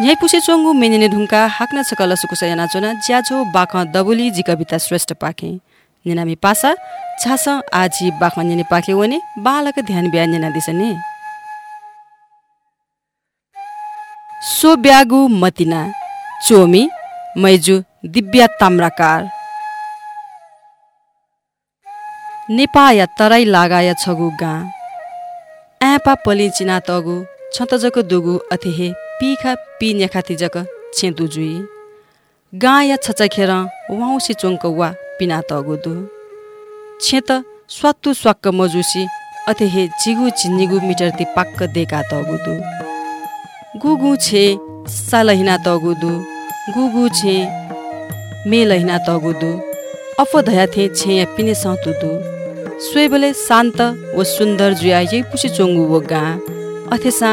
यही पुसे चोङ्गु मेनिने ढुङ्का हाक्न छकल सुकुस याना चोना ज्याझो बाख दबुली जी कविता श्रेष्ठ पाखे। निनामी पासा छास आजी बाख निने पाखे वने बालक ध्यान बिहा निना दिसने। सो ब्यागु मतिना चोमी मैजु दिव्या ताम्राकार। नेपाया तराई लागाया छगु गा। एपा पलि चिना तगु छतजक दुगु अथेहे पिखा पि नेखाति जक छेतु जुई। गा या छचखेर वाउसी चोङ्क वा पिना तगु दु छेत स्वात्तु स्वाक्क मजुसी अथेहे चिगु चिन्निगु मिटर ति पाक्क देका तगु दु गुगु छे सालहिना तगु दु गुगु छे मे लहिना तगु दु अफ धया थे छे या पिने सतु दु स्वेबले शान्त व सुन्दर जुया यही पुसी चोङ्गु वो गा। अथेसा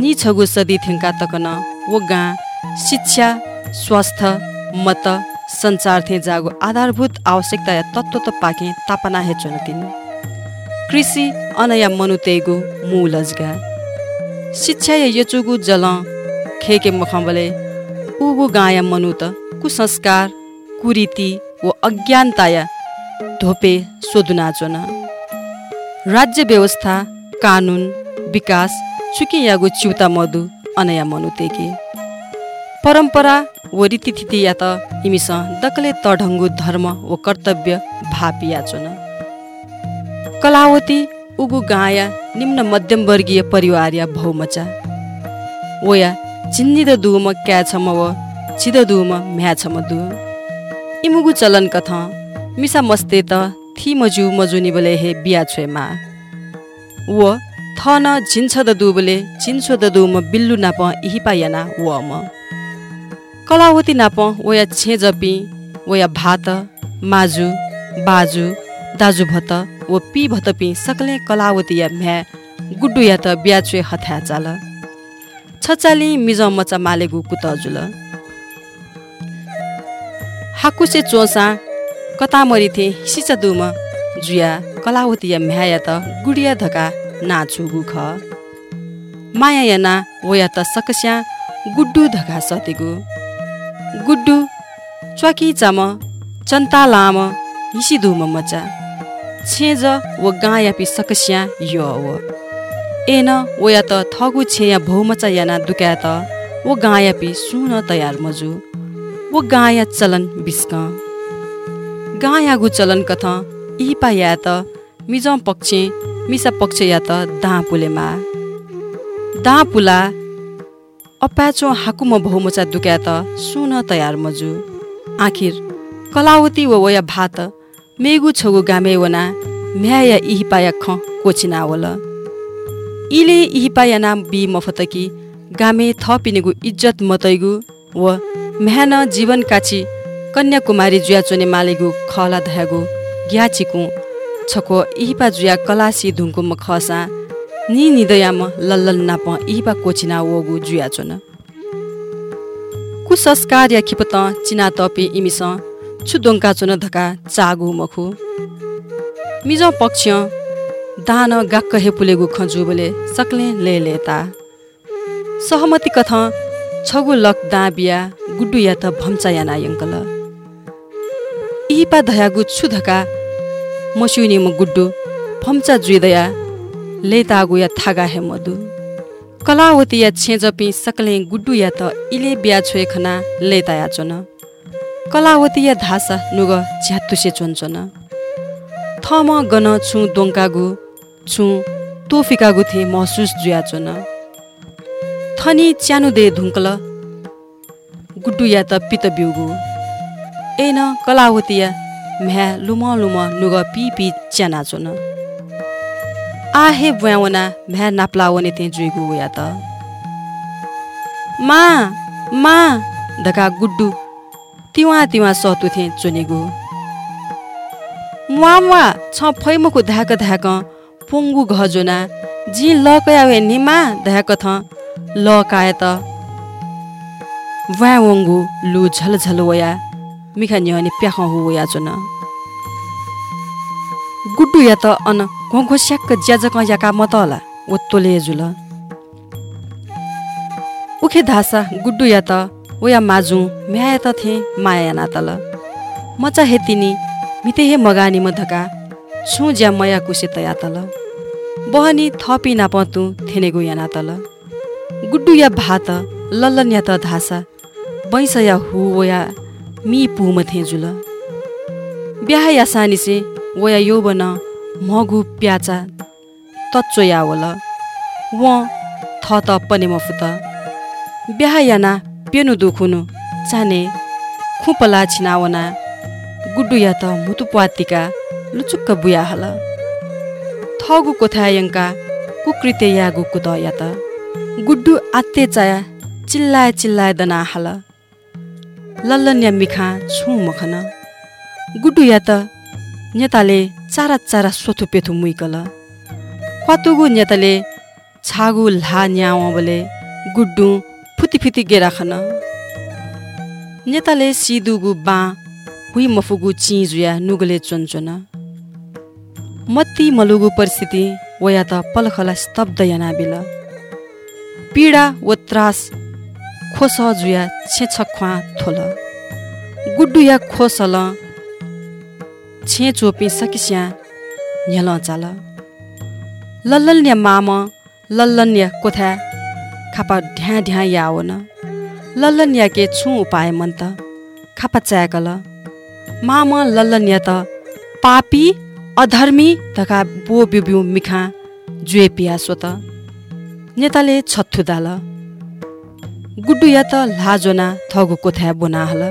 नि छगु सदी थिङ्का तकन वो गा शिक्षा स्वास्थ्य मत सञ्चार थे जागो आधारभूत आवश्यकता या तत्त्व त पाके तापना हे चनकिन कृषि अनया मनुतेगु मूलजगा शिक्षा या यचुगु जल खेके मखम्बले उगु गाया मनु त कुसंस्कार कुरीति व अज्ञानताया धोपे सोधुनाचोन राज्य व्यवस्था कानुन विकास चुकी यागु चिउता मधु अनया मनुतेके परम्परा व रीतिथिति या त इमिस दकले तढङ्गु धर्म व कर्तव्य भापियाचोन कलावती उगु गाया निम्न मध्यमवर्गीय परिवार या भौमचा ओया चिन्निद दुम क्या छम व छिद दुम म्या छम दु। इमुगु चलन कथ मिसा मस्ते त थी मजु मजुनी बले हे बिया छुएमा व थ न झिन्छ द दुबले चिन्सो द दुम बिल्लु नाप इहिपा याना व म कलावती नाप वया छे जपी वया भात माजु बाजु दाजु भत व पी भत पी सकले कलावती या म्या गुड्डु या त बियाचुए हथ्या चाल छचाली मिज मचा मालेगु कुतजुल हाकुसे चोसा कतामरी थे सिचा दुम जुया कलावती या म्याया त गुडिया धका नाचुगु ख। माया याना वया त सकस्या गुड्डु धका सतेगु। गुड्डु च्वाकी चाम चन्ता लाम हिसी धुम मचा। छेज व गायापी सकस्या यो व। एन वया त थगु छेया भौमचा याना दुका त वो गायापी सुन तयार मजु। वो गाया चलन बिस्क। गायागु चलन कथ इपा या त मिज पक्ष मिसा पक्ष या त दाँ पुलेमा दाँ पुला अप्याचो हाकुम बहुमचा दुक्या त सुन तयार मजु। आखिर कलावती व वया भात मेगु छगु गामे वना म्याया इहिपाया ख कोचिना वल। इले इहिपाया नाम बि मफतकी गामे थपिनेगु इज्जत मतैगु व म्यान जीवन काची कन्याकुमारी जुया चोने मालेगु खला धयागु ग्याचिकु छको इहिपा जुया कलासी धुङ्को म खसा नि निदयाम लल्लल नाप इहिपा कोचिना वगु जुया चोन। कुसंस्कार या खिपत चिना तपे इमिस छु दोङ्का चोन धका चागु मखु। मिज पक्ष दान गाक्क हेपुलेगु खजु बोले सक्ले ले लेता। सहमति कथ छगु लक दा बिया गुड्डु या त भम्चा याना यङ्कल इहिपा धयागु छु धका मस्युनी म गुड्डु फम्चा जुइदया लेतागु या थागा हे मधु कलावती या छेजपी सकले गुड्डु या त इले बिया छोए खना लेताया चोन कलावती या धासा नुग झ्यात्तुसे चोन्चोन थम गन छु दोङ्कागु छु तोफिकागु थे महसुस जुया चोन थनी च्यानु दे धुङ्कल गुड्डु या त पित बिउगु एन कलावती या म्या लुम लुम नुग पी पी च्याना चोन। आहे ब्यावना म्या नाप्लावने ते जुइगु या त। मा मा धका गुड्डु तिवा तिवा सतु थे चुनेगु मुवा मुवा छ फैमुखु धाक धाक पोङ्गु घजोना जी लकया वे निमा धाक थ लकाय त। वावङ्गु लु झल झल वया। मिखा न्यने प्याख हो वया चोन गुड्डु या त अन घोघो स्याक्क ज्याजक याका मतला ओ तोले जुल। पुखे धासा गुड्डु या त ओया माजु म्याया त थे माया नातल। मचा हेतिनी मिते हे मगानी मधका छु ज्या मया कुसे तया तल बहनी थपी नापतु थेनेगु या नातल। गुड्डु या भात लल्लन या त धासा बैस या हु ओया मी पुम थे जुल। बिहा या सानिसे ओया यो बन मगु प्याचा तच्चो या वल व थ त पने मफुत। बिहा याना पेनु दुखुनु चाने खुपला छिनावना गुड्डु या त मुतु पातिका लुचुक्क बुया हल। थगु कोथायङ्का कुकृत्य यागु कुत या त। गुड्डु आत्ते चाया चिल्लाए चिल्लाए दना हाल। लल्लन्या मिखा छु मखन गुड्डु या त नेताले चारा चारा सोथु पेथु मुइकल। क्वातुगु नेताले छागु ल्हा न्याव बले गुड्डु फुति फुति गेराखन नेताले सिदुगु बा हुइ मफुगु चिजुया नुगले चोनचोन मत्ती मलुगु परिस्थिति वया त पलखला स्तब्ध याना बिल। पीडा व त्रास खोस जुया छे छख्वा थोल गुड्डु या खोसल छे चोपी सकिस्या न्याल चाल लल्लन्या माम लल्लन्या कोथा खापा ढ्या ढ्या यावन लल्लन्या के छु उपाय मन त खापा च्याकल माम लल्लन्या त पापी अधर्मी तका बो बिब्यु मिखा जुए पिया सोत नेताले छत्थु दाल गुड्डु या त लाजोना थगु कोथ्या बोना हल।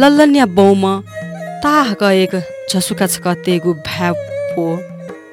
लल्लन्या बौम ताह एक झसुका छक तेगु भ्या पो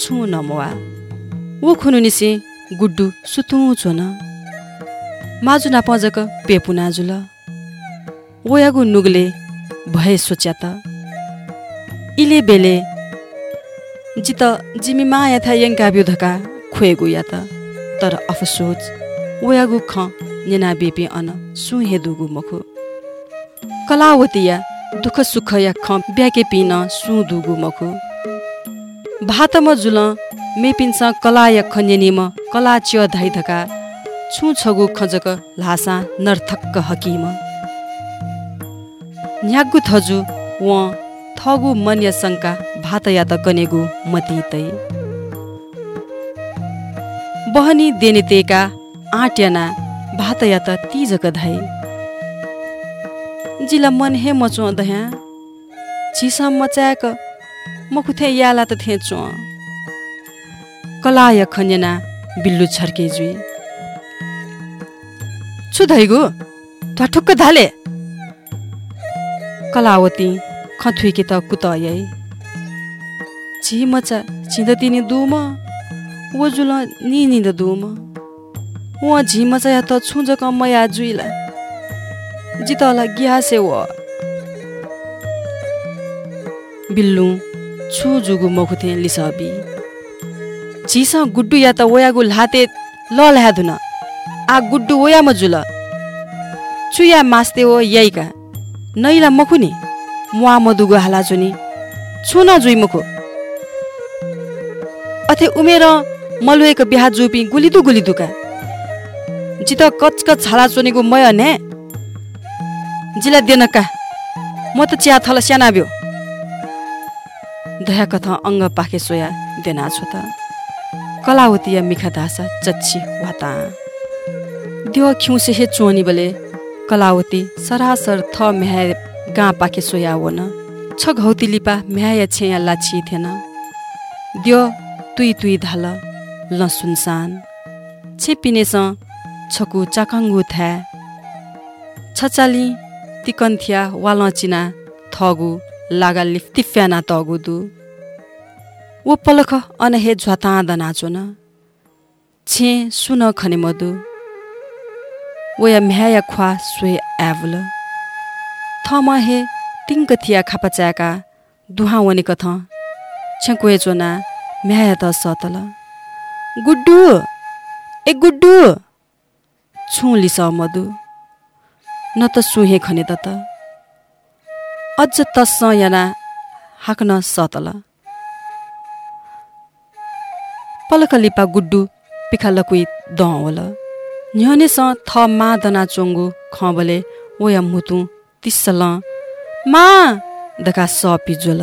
छु नमवा वो खुनु निसे गुड्डु सुतु चोन माजु नापजक पेपु नाजुल। ओयागु नुगले भए सोच्या त इले बेले जित जिमी माया था यङ्का ब्युधका खुएगु या त तर अफसोच ओयागु ख नेना बेपी अन सुहे दुगु मखु कलावतिया दुख सुख या ख ब्याके पिन सु दुगु मखु भातम जुल मेपिन्स कला या खन्यनिम कला च्य धाइ धका छु छगु खजक लासा नर्थक्क हकिम न्यागु थजु व थगु मन्य शङ्का भात या त कनेगु मती तै बहनी देनितेका आट्याना भात या त तिजक धाइ जिला मन हे मचो दह्या छिसा मचायक मखुथे याला त चो। कला या खन्यना बिल्लु छर्के जुई। छु धैगु ठुक्क धाले। कलावती खथुइके त कुत यै छि मचा छिँद तिनी दुम वो जुल नि निद दुम। व झिमचा या त छुज कमया जुइला जितला ग्यासे व बिल्लु छु जुगु मखुथे लिसबी। झिस गुड्डु या त ओयागु लाते ल ल्या धुन आ गुड्डु ओया मजुल चुया मास्ते ओ यैका नैला मखुनी मुआ मधुगु हाला जुनी। छुन जुइ मुखु। अथे उमेर मलुएको बिहा जुपी गुलिदु गुलिदुका। जित कचक छाला चोनेको मय ने? जिला देनका म त चिया थल स्याना ब्यो। दया कथा अङ्ग पाखे सोया देना छु त। कलावतीया मिखा दासा चच्ची वाता। त्यो खिउसे हे चोनी बले कलावती सरासर थ म्याह गा पाके सोया वन छ घौती लिपा म्याया छेया लाछि थिएन। द्यो तुई तुई धाल ल सुनसान छकु चाकाङ्गु थ्या छचाली तिकन्थिया वालचिना थगु लागा लिफ्तिफ्याना तगु दु वो पलख अनहे झ्वाताँद नाचोन छे सुन खने मधु वया म्याया ख्वा स्वे एवल थम हे तिङ्क थिया खापाच्याका दुहा वने कथ छ्याकुए चोना म्याया त सतल गुड्डु ए गुड्डु छु लिस मधु। न त सुहे खने त त। अझ तस याना हाक्न सतल पलक लिपा गुड्डु पिखा लकुई दवल न्यनेस थ मा दना चोङ्गु खबले ओया मुतु तिस्स ल मा दका स पिजोल।